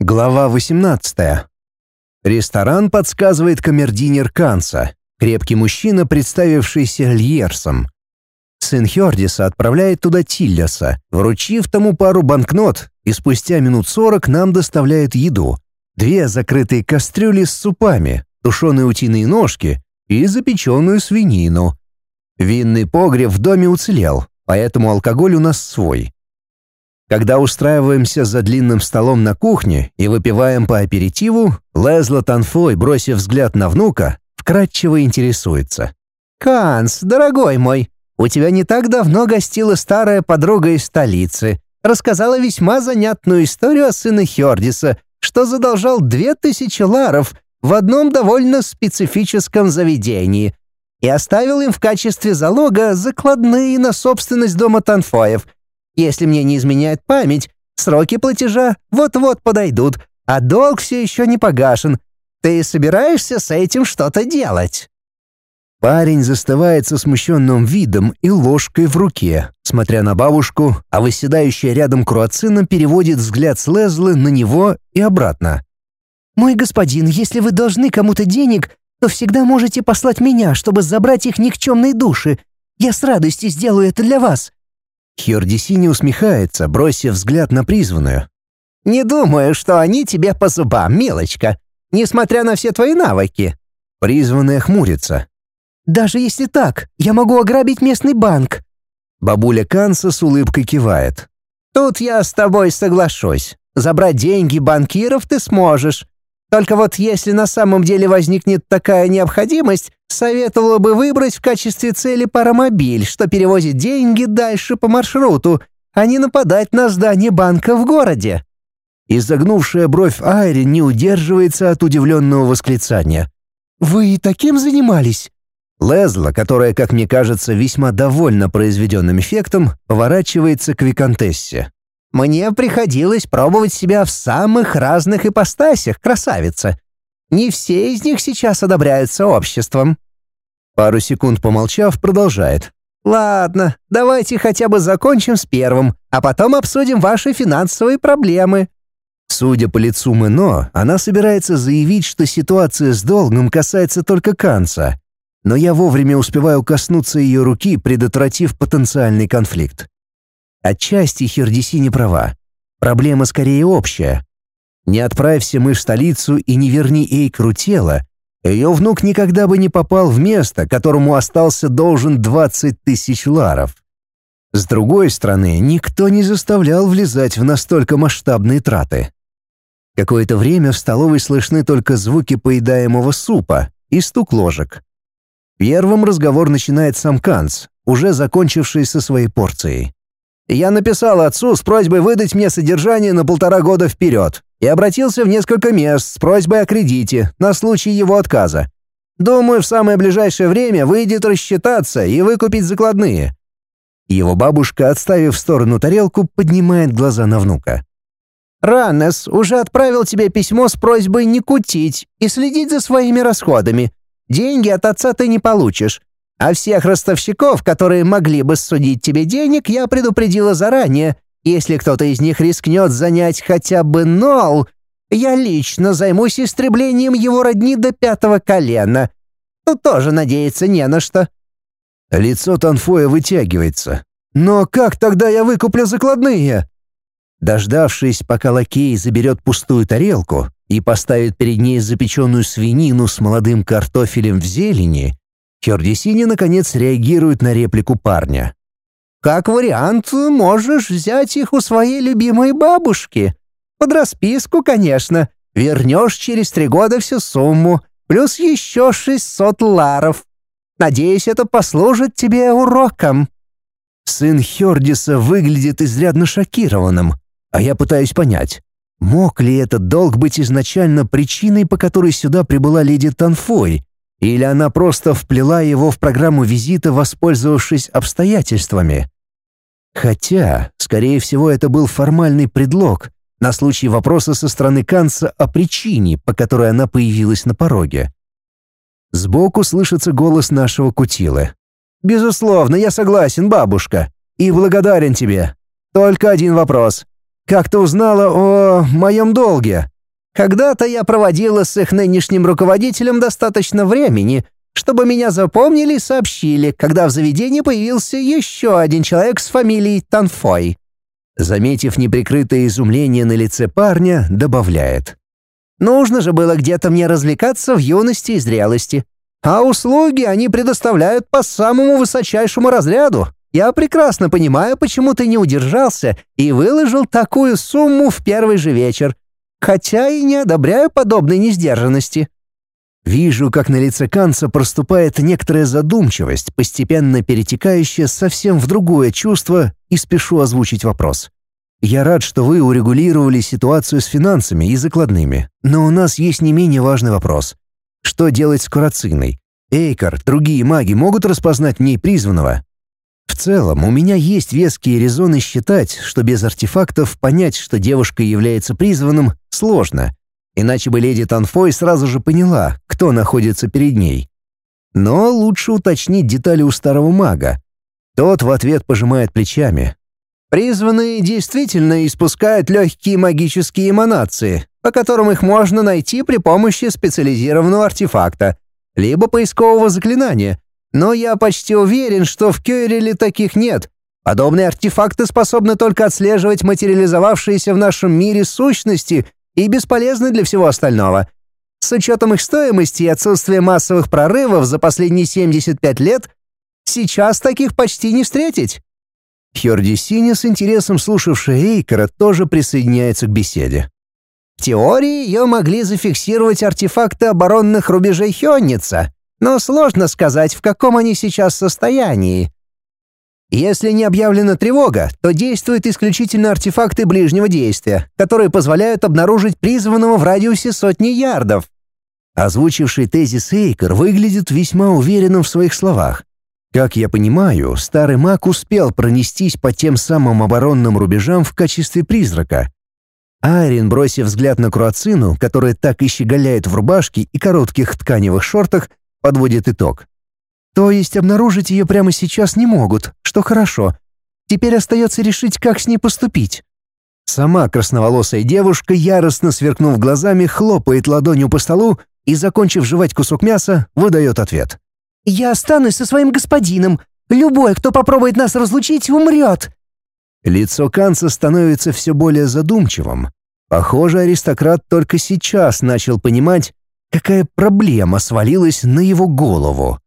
Глава 18. Ресторан подсказывает камердинер Канца, крепкий мужчина, представившийся Льерсом. Сын Хёрдиса отправляет туда Тиллеса, вручив тому пару банкнот, и спустя минут сорок нам доставляют еду. Две закрытые кастрюли с супами, тушеные утиные ножки и запеченную свинину. Винный погреб в доме уцелел, поэтому алкоголь у нас свой. Когда устраиваемся за длинным столом на кухне и выпиваем по аперитиву, Лезла Танфой, бросив взгляд на внука, вкратчиво интересуется. «Канс, дорогой мой, у тебя не так давно гостила старая подруга из столицы. Рассказала весьма занятную историю о сыне Хёрдиса, что задолжал две тысячи ларов в одном довольно специфическом заведении и оставил им в качестве залога закладные на собственность дома Танфоев — если мне не изменяет память, сроки платежа вот-вот подойдут, а долг все еще не погашен. Ты собираешься с этим что-то делать?» Парень застывает со смущенным видом и ложкой в руке, смотря на бабушку, а выседающая рядом Круацина переводит взгляд с Лезлы на него и обратно. «Мой господин, если вы должны кому-то денег, то всегда можете послать меня, чтобы забрать их никчемные души. Я с радостью сделаю это для вас. Хьордисини усмехается, бросив взгляд на призванную. «Не думаю, что они тебе по зубам, милочка, несмотря на все твои навыки». Призванная хмурится. «Даже если так, я могу ограбить местный банк». Бабуля Канса с улыбкой кивает. «Тут я с тобой соглашусь. Забрать деньги банкиров ты сможешь. Только вот если на самом деле возникнет такая необходимость, советовала бы выбрать в качестве цели паромобиль, что перевозит деньги дальше по маршруту, а не нападать на здание банка в городе». Изогнувшая бровь Айри не удерживается от удивленного восклицания. «Вы и таким занимались?» Лезла, которая, как мне кажется, весьма довольна произведенным эффектом, поворачивается к Викантессе. Мне приходилось пробовать себя в самых разных ипостасях, красавица. Не все из них сейчас одобряются обществом». Пару секунд помолчав, продолжает. «Ладно, давайте хотя бы закончим с первым, а потом обсудим ваши финансовые проблемы». Судя по лицу Мэно, она собирается заявить, что ситуация с долгом касается только Канца. Но я вовремя успеваю коснуться ее руки, предотвратив потенциальный конфликт. Отчасти Хердиси не права. Проблема скорее общая. Не отправься мы в столицу и не верни Эйкру тело, ее внук никогда бы не попал в место, которому остался должен 20 тысяч ларов. С другой стороны, никто не заставлял влезать в настолько масштабные траты. Какое-то время в столовой слышны только звуки поедаемого супа и стук ложек. Первым разговор начинает сам Канц, уже закончивший со своей порцией. Я написал отцу с просьбой выдать мне содержание на полтора года вперед и обратился в несколько мест с просьбой о кредите на случай его отказа. Думаю, в самое ближайшее время выйдет рассчитаться и выкупить закладные». Его бабушка, отставив в сторону тарелку, поднимает глаза на внука. «Раннес уже отправил тебе письмо с просьбой не кутить и следить за своими расходами. Деньги от отца ты не получишь. А всех ростовщиков, которые могли бы судить тебе денег, я предупредила заранее. Если кто-то из них рискнет занять хотя бы нол, я лично займусь истреблением его родни до пятого колена. Тут тоже надеяться не на что». Лицо Танфоя вытягивается. «Но как тогда я выкуплю закладные?» Дождавшись, пока лакей заберет пустую тарелку и поставит перед ней запеченную свинину с молодым картофелем в зелени, Хердисини, наконец, реагирует на реплику парня. «Как вариант, можешь взять их у своей любимой бабушки. Под расписку, конечно. Вернешь через три года всю сумму, плюс еще шестьсот ларов. Надеюсь, это послужит тебе уроком». Сын Хердиса выглядит изрядно шокированным, а я пытаюсь понять, мог ли этот долг быть изначально причиной, по которой сюда прибыла леди Танфой, или она просто вплела его в программу визита, воспользовавшись обстоятельствами? Хотя, скорее всего, это был формальный предлог на случай вопроса со стороны Канца о причине, по которой она появилась на пороге. Сбоку слышится голос нашего Кутилы. «Безусловно, я согласен, бабушка, и благодарен тебе. Только один вопрос. как ты узнала о моем долге?» «Когда-то я проводила с их нынешним руководителем достаточно времени, чтобы меня запомнили и сообщили, когда в заведении появился еще один человек с фамилией Танфой». Заметив неприкрытое изумление на лице парня, добавляет. «Нужно же было где-то мне развлекаться в юности и зрелости. А услуги они предоставляют по самому высочайшему разряду. Я прекрасно понимаю, почему ты не удержался и выложил такую сумму в первый же вечер. Хотя и не одобряю подобной несдержанности». Вижу, как на лице Канца проступает некоторая задумчивость, постепенно перетекающая совсем в другое чувство, и спешу озвучить вопрос. Я рад, что вы урегулировали ситуацию с финансами и закладными, но у нас есть не менее важный вопрос. Что делать с Курациной? Эйкар, другие маги могут распознать в ней призванного? В целом, у меня есть веские резоны считать, что без артефактов понять, что девушка является призванным, сложно. Иначе бы леди Танфой сразу же поняла, кто находится перед ней. Но лучше уточнить детали у старого мага. Тот в ответ пожимает плечами. Призванные действительно испускают легкие магические эманации, по которым их можно найти при помощи специализированного артефакта, либо поискового заклинания. Но я почти уверен, что в Кёриле таких нет. Подобные артефакты способны только отслеживать материализовавшиеся в нашем мире сущности и бесполезны для всего остального. С учетом их стоимости и отсутствия массовых прорывов за последние 75 лет, сейчас таких почти не встретить. Хьорди Синя, с интересом слушавшая Эйкера, тоже присоединяется к беседе. В теории ее могли зафиксировать артефакты оборонных рубежей Хённица, но сложно сказать, в каком они сейчас состоянии. Если не объявлена тревога, то действуют исключительно артефакты ближнего действия, которые позволяют обнаружить призванного в радиусе сотни ярдов. Озвучивший тезис Эйкер выглядит весьма уверенным в своих словах. Как я понимаю, старый маг успел пронестись по тем самым оборонным рубежам в качестве призрака, Айрин, бросив взгляд на Круацину, которая так и щеголяет в рубашке и коротких тканевых шортах, подводит итог. То есть обнаружить ее прямо сейчас не могут, что хорошо. Теперь остается решить, как с ней поступить. Сама красноволосая девушка, яростно сверкнув глазами, хлопает ладонью по столу и, закончив жевать кусок мяса, выдает ответ. «Я останусь со своим господином. Любой, кто попробует нас разлучить, умрет. Лицо Канца становится все более задумчивым. Похоже, аристократ только сейчас начал понимать, какая проблема свалилась на его голову.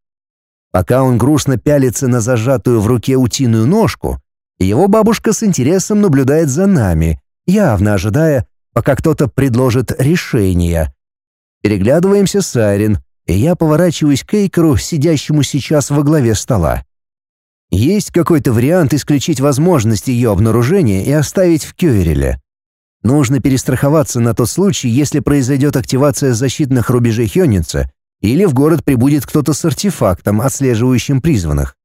Пока он грустно пялится на зажатую в руке утиную ножку, его бабушка с интересом наблюдает за нами, явно ожидая, пока кто-то предложит решение. Переглядываемся с Айрин, и я поворачиваюсь к Эйкеру, сидящему сейчас во главе стола. Есть какой-то вариант исключить возможность ее обнаружения и оставить в Кёвереле. Нужно перестраховаться на тот случай, если произойдет активация защитных рубежей Хённица или в город прибудет кто-то с артефактом, отслеживающим призванных.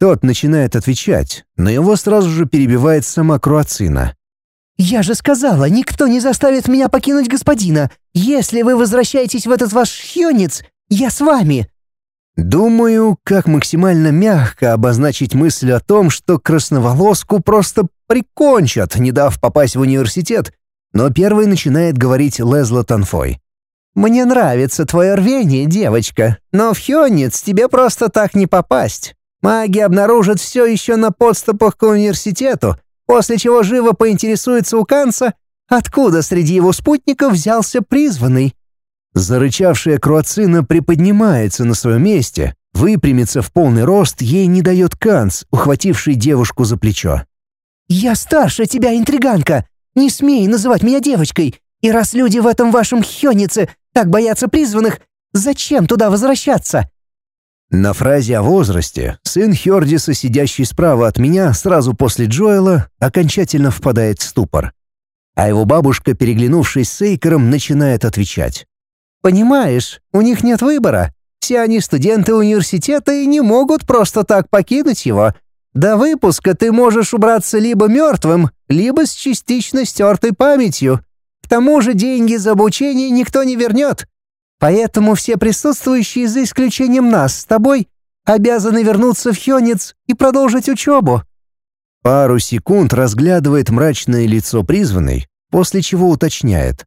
Тот начинает отвечать, но его сразу же перебивает сама Круацина. «Я же сказала, никто не заставит меня покинуть господина. Если вы возвращаетесь в этот ваш Хённиц, я с вами. Думаю, как максимально мягко обозначить мысль о том, что красноволоску просто прикончат, не дав попасть в университет, но первый начинает говорить Лезла Танфой. «Мне нравится твое рвение, девочка, но в Хёнец тебе просто так не попасть. Маги обнаружат все еще на подступах к университету, после чего живо поинтересуется у Канца, откуда среди его спутников взялся призванный. Зарычавшая Круацина приподнимается на своем месте, выпрямиться в полный рост ей не дает Канц, ухвативший девушку за плечо. «Я старше тебя, интриганка! Не смей называть меня девочкой! И раз люди в этом вашем хёнице так боятся призванных, зачем туда возвращаться?» На фразе о возрасте сын Хёрдиса, сидящий справа от меня сразу после Джоэла, окончательно впадает в ступор. А его бабушка, переглянувшись с Эйкером, начинает отвечать. Понимаешь, у них нет выбора. Все они студенты университета и не могут просто так покинуть его. До выпуска ты можешь убраться либо мертвым, либо с частично стертой памятью. К тому же деньги за обучение никто не вернет. Поэтому все присутствующие, за исключением нас с тобой, обязаны вернуться в Хёнец и продолжить учебу. Пару секунд разглядывает мрачное лицо призванной, после чего уточняет.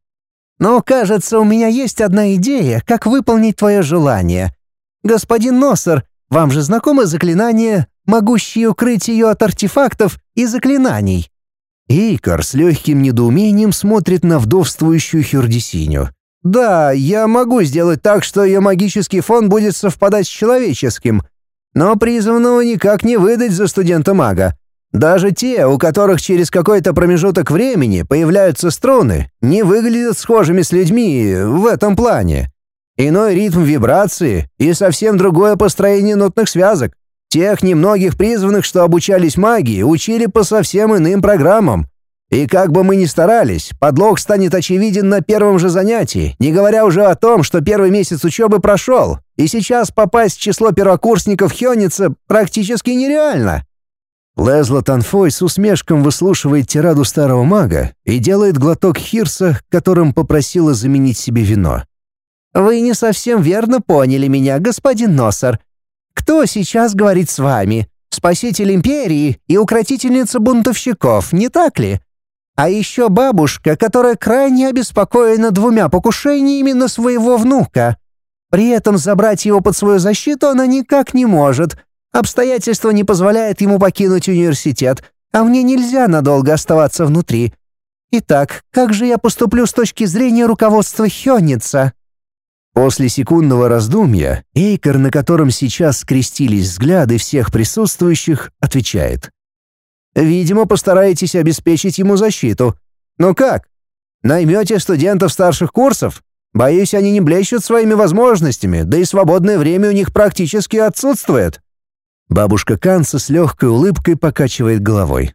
«Но, кажется, у меня есть одна идея, как выполнить твое желание. Господин Носор, вам же знакомы заклинания, могущие укрыть ее от артефактов и заклинаний?» Эйкар с легким недоумением смотрит на вдовствующую Хердисиню. «Да, я могу сделать так, что ее магический фон будет совпадать с человеческим, но призванного никак не выдать за студента-мага. Даже те, у которых через какой-то промежуток времени появляются струны, не выглядят схожими с людьми в этом плане. Иной ритм вибрации и совсем другое построение нотных связок. Тех немногих призванных, что обучались магии, учили по совсем иным программам. И как бы мы ни старались, подлог станет очевиден на первом же занятии, не говоря уже о том, что первый месяц учебы прошел, и сейчас попасть в число первокурсников Хёница практически нереально. Лезла Танфой с усмешком выслушивает тираду старого мага и делает глоток хирса, которым попросила заменить себе вино. «Вы не совсем верно поняли меня, господин Носор. Кто сейчас говорит с вами? Спаситель империи и укротительница бунтовщиков, не так ли? А еще бабушка, которая крайне обеспокоена двумя покушениями на своего внука. При этом забрать его под свою защиту она никак не может. Обстоятельства не позволяют ему покинуть университет, а мне нельзя надолго оставаться внутри. Итак, как же я поступлю с точки зрения руководства Хённица?» После секундного раздумья Эйкер, на котором сейчас скрестились взгляды всех присутствующих, отвечает. «Видимо, постараетесь обеспечить ему защиту. Но как? Наймете студентов старших курсов? Боюсь, они не блещут своими возможностями, да и свободное время у них практически отсутствует». Бабушка Канца с легкой улыбкой покачивает головой.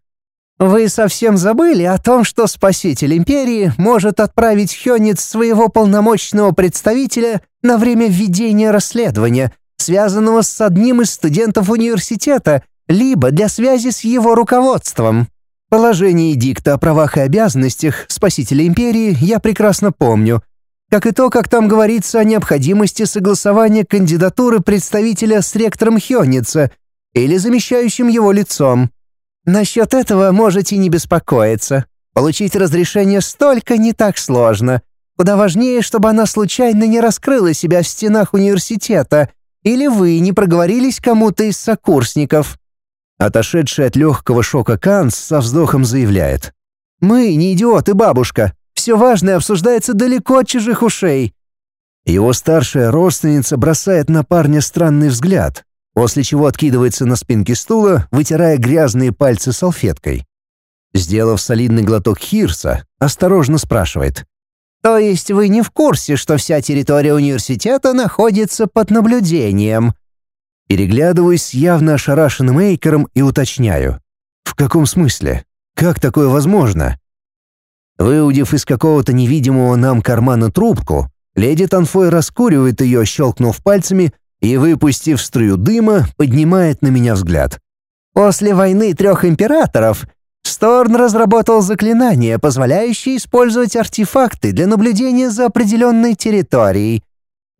Вы совсем забыли о том, что спаситель империи может отправить Хёнец своего полномочного представителя на время ведения расследования, связанного с одним из студентов университета, либо для связи с его руководством. Положение дикта о правах и обязанностях спасителя империи я прекрасно помню, как и то, как там говорится о необходимости согласования кандидатуры представителя с ректором Хённица или замещающим его лицом. Насчет этого можете не беспокоиться. Получить разрешение столько не так сложно. Куда важнее, чтобы она случайно не раскрыла себя в стенах университета, или вы не проговорились кому-то из сокурсников». Отошедший от легкого шока Канс со вздохом заявляет. «Мы не идиоты, бабушка. Все важное обсуждается далеко от чужих ушей». Его старшая родственница бросает на парня странный взгляд, после чего откидывается на спинке стула, вытирая грязные пальцы салфеткой. Сделав солидный глоток хирса, осторожно спрашивает. «То есть вы не в курсе, что вся территория университета находится под наблюдением?» Переглядываюсь с явно ошарашенным Эйкером и уточняю. «В каком смысле? Как такое возможно?» Выудив из какого-то невидимого нам кармана трубку, леди Танфой раскуривает ее, щелкнув пальцами, и, выпустив струю дыма, поднимает на меня взгляд. После войны трех императоров Сторн разработал заклинание, позволяющее использовать артефакты для наблюдения за определенной территорией.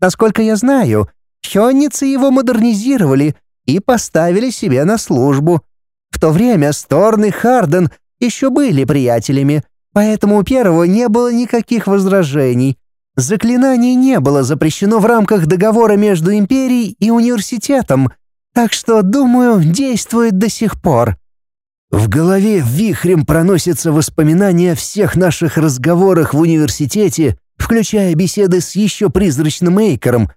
Насколько я знаю, хённицы его модернизировали и поставили себе на службу. В то время Сторн и Харден еще были приятелями, поэтому у первого не было никаких возражений, Заклинание не было запрещено в рамках договора между империей и университетом, так что, думаю, действует до сих пор. В голове вихрем проносятся воспоминания о всех наших разговорах в университете, включая беседы с еще призрачным Эйкером.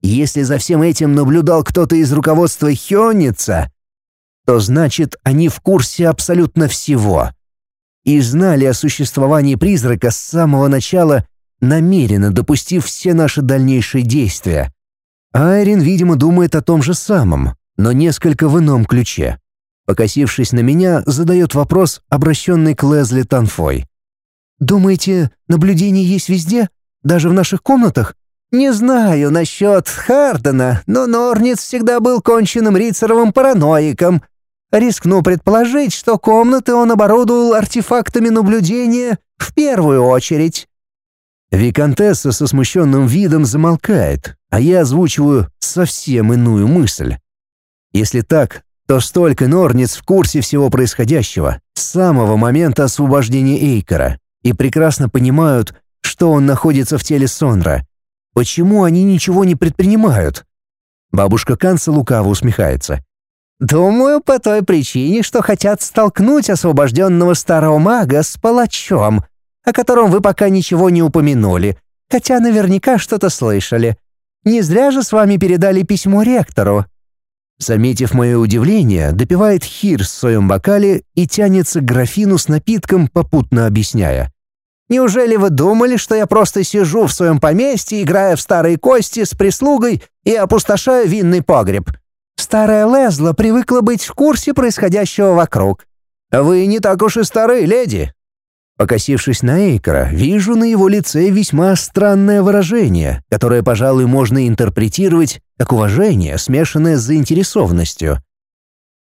Если за всем этим наблюдал кто-то из руководства Хённица, то значит, они в курсе абсолютно всего. И знали о существовании призрака с самого начала намеренно допустив все наши дальнейшие действия. Айрин, видимо, думает о том же самом, но несколько в ином ключе. Покосившись на меня, задает вопрос, обращенный к Лезли Танфой. «Думаете, наблюдение есть везде? Даже в наших комнатах?» «Не знаю насчет Хардена, но Норниц всегда был конченным рицаровым-параноиком. Рискну предположить, что комнаты он оборудовал артефактами наблюдения в первую очередь. Викантесса со смущенным видом замолкает, а я озвучиваю совсем иную мысль. Если так, то столько Норниц в курсе всего происходящего с самого момента освобождения Эйкора и прекрасно понимают, что он находится в теле Сонра. Почему они ничего не предпринимают? Бабушка Канца лукаво усмехается. «Думаю, по той причине, что хотят столкнуть освобожденного старого мага с палачом, о котором вы пока ничего не упомянули, хотя наверняка что-то слышали. Не зря же с вами передали письмо ректору». Заметив мое удивление, допивает хир в своем бокале и тянется к графину с напитком, попутно объясняя. Неужели вы думали, что я просто сижу в своем поместье, играя в старые кости с прислугой и опустошаю винный погреб? Старая Лезла привыкла быть в курсе происходящего вокруг. Вы не так уж и стары, леди. Покосившись на Эйкера, вижу на его лице весьма странное выражение, которое, пожалуй, можно интерпретировать как уважение, смешанное с заинтересованностью.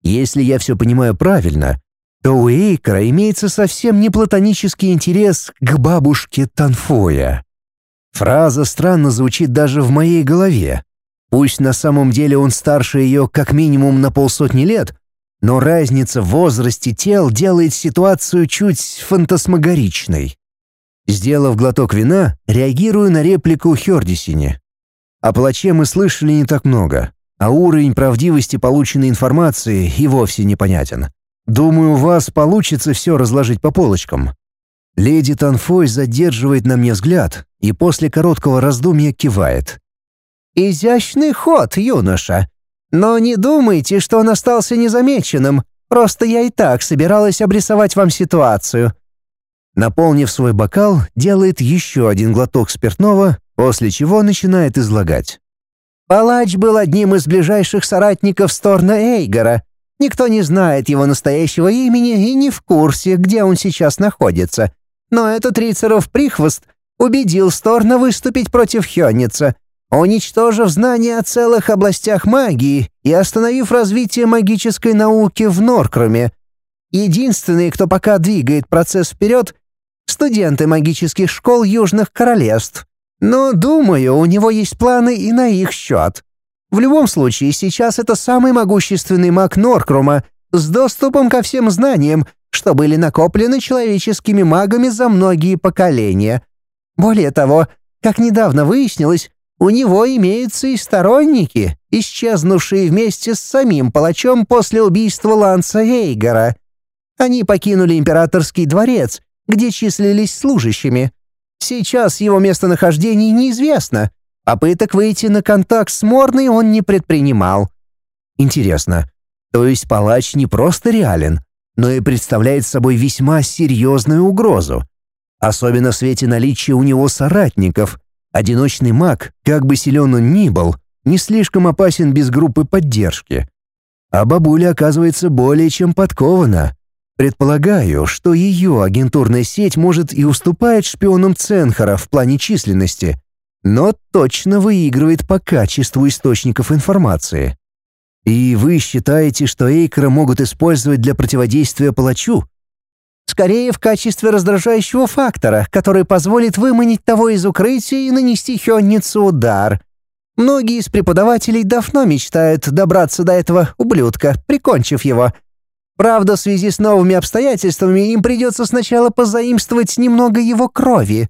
Если я все понимаю правильно, то у Эйкера имеется совсем не платонический интерес к бабушке Танфоя. Фраза странно звучит даже в моей голове. Пусть на самом деле он старше ее как минимум на полсотни лет, но разница в возрасте тел делает ситуацию чуть фантасмагоричной. Сделав глоток вина, реагирую на реплику Хердисине. О плаче мы слышали не так много, а уровень правдивости полученной информации и вовсе непонятен. Думаю, у вас получится все разложить по полочкам. Леди Танфой задерживает на мне взгляд и после короткого раздумья кивает. «Изящный ход, юноша. Но не думайте, что он остался незамеченным. Просто я и так собиралась обрисовать вам ситуацию». Наполнив свой бокал, делает еще один глоток спиртного, после чего начинает излагать. Палач был одним из ближайших соратников Сторна Эйгора, Никто не знает его настоящего имени и не в курсе, где он сейчас находится. Но этот Рицеров прихвост убедил Сторна выступить против Хённица, уничтожив знания о целых областях магии и остановив развитие магической науки в Норкруме. Единственный, кто пока двигает процесс вперед — студенты магических школ Южных Королевств. Но, думаю, у него есть планы и на их счет. В любом случае, сейчас это самый могущественный маг Норкрума с доступом ко всем знаниям, что были накоплены человеческими магами за многие поколения. Более того, как недавно выяснилось, у него имеются и сторонники, исчезнувшие вместе с самим палачом после убийства Ланса Эйгора. Они покинули императорский дворец, где числились служащими. Сейчас его местонахождение неизвестно, Попыток выйти на контакт с Морной он не предпринимал. Интересно, то есть палач не просто реален, но и представляет собой весьма серьезную угрозу. Особенно в свете наличия у него соратников. Одиночный маг, как бы силен он ни был, не слишком опасен без группы поддержки. А бабуля оказывается более чем подкована. Предполагаю, что ее агентурная сеть может и уступает шпионам Ценхара в плане численности, но точно выигрывает по качеству источников информации. И вы считаете, что Эйкера могут использовать для противодействия палачу? Скорее в качестве раздражающего фактора, который позволит выманить того из укрытия и нанести Хённицу удар. Многие из преподавателей давно мечтают добраться до этого ублюдка, прикончив его. Правда, в связи с новыми обстоятельствами им придется сначала позаимствовать немного его крови.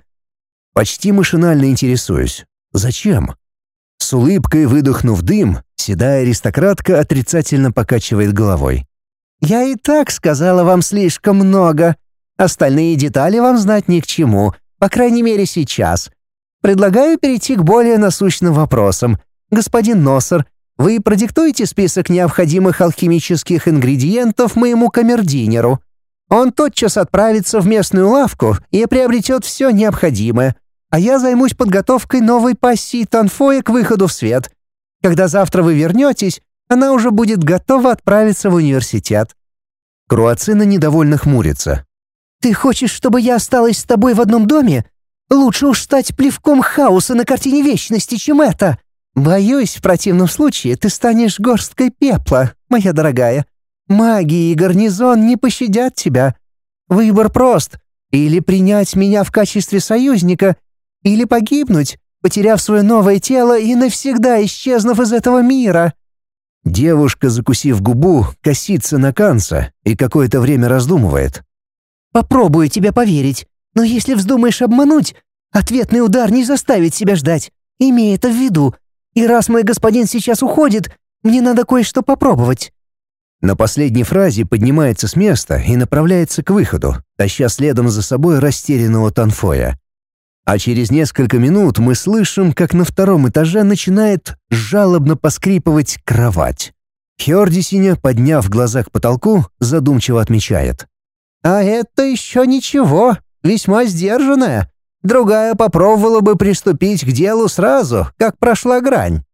Почти машинально интересуюсь. Зачем? С улыбкой выдохнув дым, седая аристократка отрицательно покачивает головой. «Я и так сказала вам слишком много. Остальные детали вам знать ни к чему, по крайней мере сейчас. Предлагаю перейти к более насущным вопросам. Господин Носор, вы продиктуете список необходимых алхимических ингредиентов моему камердинеру. Он тотчас отправится в местную лавку и приобретет все необходимое а я займусь подготовкой новой пассии Танфоя к выходу в свет. Когда завтра вы вернетесь, она уже будет готова отправиться в университет». Круацина недовольно хмурится. «Ты хочешь, чтобы я осталась с тобой в одном доме? Лучше уж стать плевком хаоса на картине вечности, чем это. Боюсь, в противном случае ты станешь горсткой пепла, моя дорогая. Магия и гарнизон не пощадят тебя. Выбор прост. Или принять меня в качестве союзника, или погибнуть, потеряв свое новое тело и навсегда исчезнув из этого мира. Девушка, закусив губу, косится на Канца и какое-то время раздумывает. «Попробую тебе поверить, но если вздумаешь обмануть, ответный удар не заставит себя ждать. Имей это в виду. И раз мой господин сейчас уходит, мне надо кое-что попробовать». На последней фразе поднимается с места и направляется к выходу, таща следом за собой растерянного Танфоя. А через несколько минут мы слышим, как на втором этаже начинает жалобно поскрипывать кровать. Хёрдисиня, подняв глаза к потолку, задумчиво отмечает. «А это еще ничего, весьма сдержанная. Другая попробовала бы приступить к делу сразу, как прошла грань.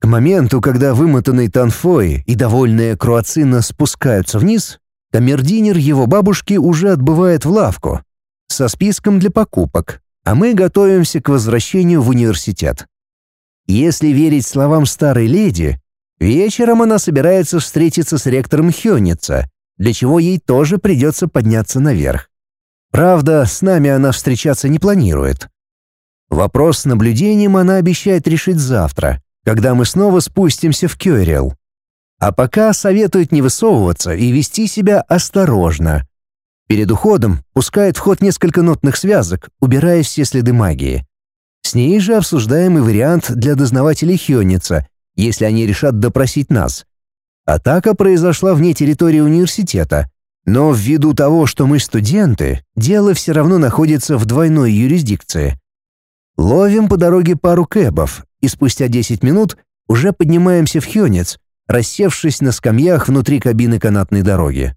К моменту, когда вымотанный Танфой и довольная Круацина спускаются вниз, камердинер его бабушки уже отбывает в лавку со списком для покупок, а мы готовимся к возвращению в университет. Если верить словам старой леди, вечером она собирается встретиться с ректором Хёница, для чего ей тоже придется подняться наверх. Правда, с нами она встречаться не планирует. Вопрос с наблюдением она обещает решить завтра, когда мы снова спустимся в Кёрил. А пока советует не высовываться и вести себя осторожно. Перед уходом пускает в ход несколько нотных связок, убирая все следы магии. С ней же обсуждаемый вариант для дознавателей Хённица, если они решат допросить нас. Атака произошла вне территории университета, но ввиду того, что мы студенты, дело все равно находится в двойной юрисдикции. Ловим по дороге пару кэбов, и спустя 10 минут уже поднимаемся в Хёнец, рассевшись на скамьях внутри кабины канатной дороги.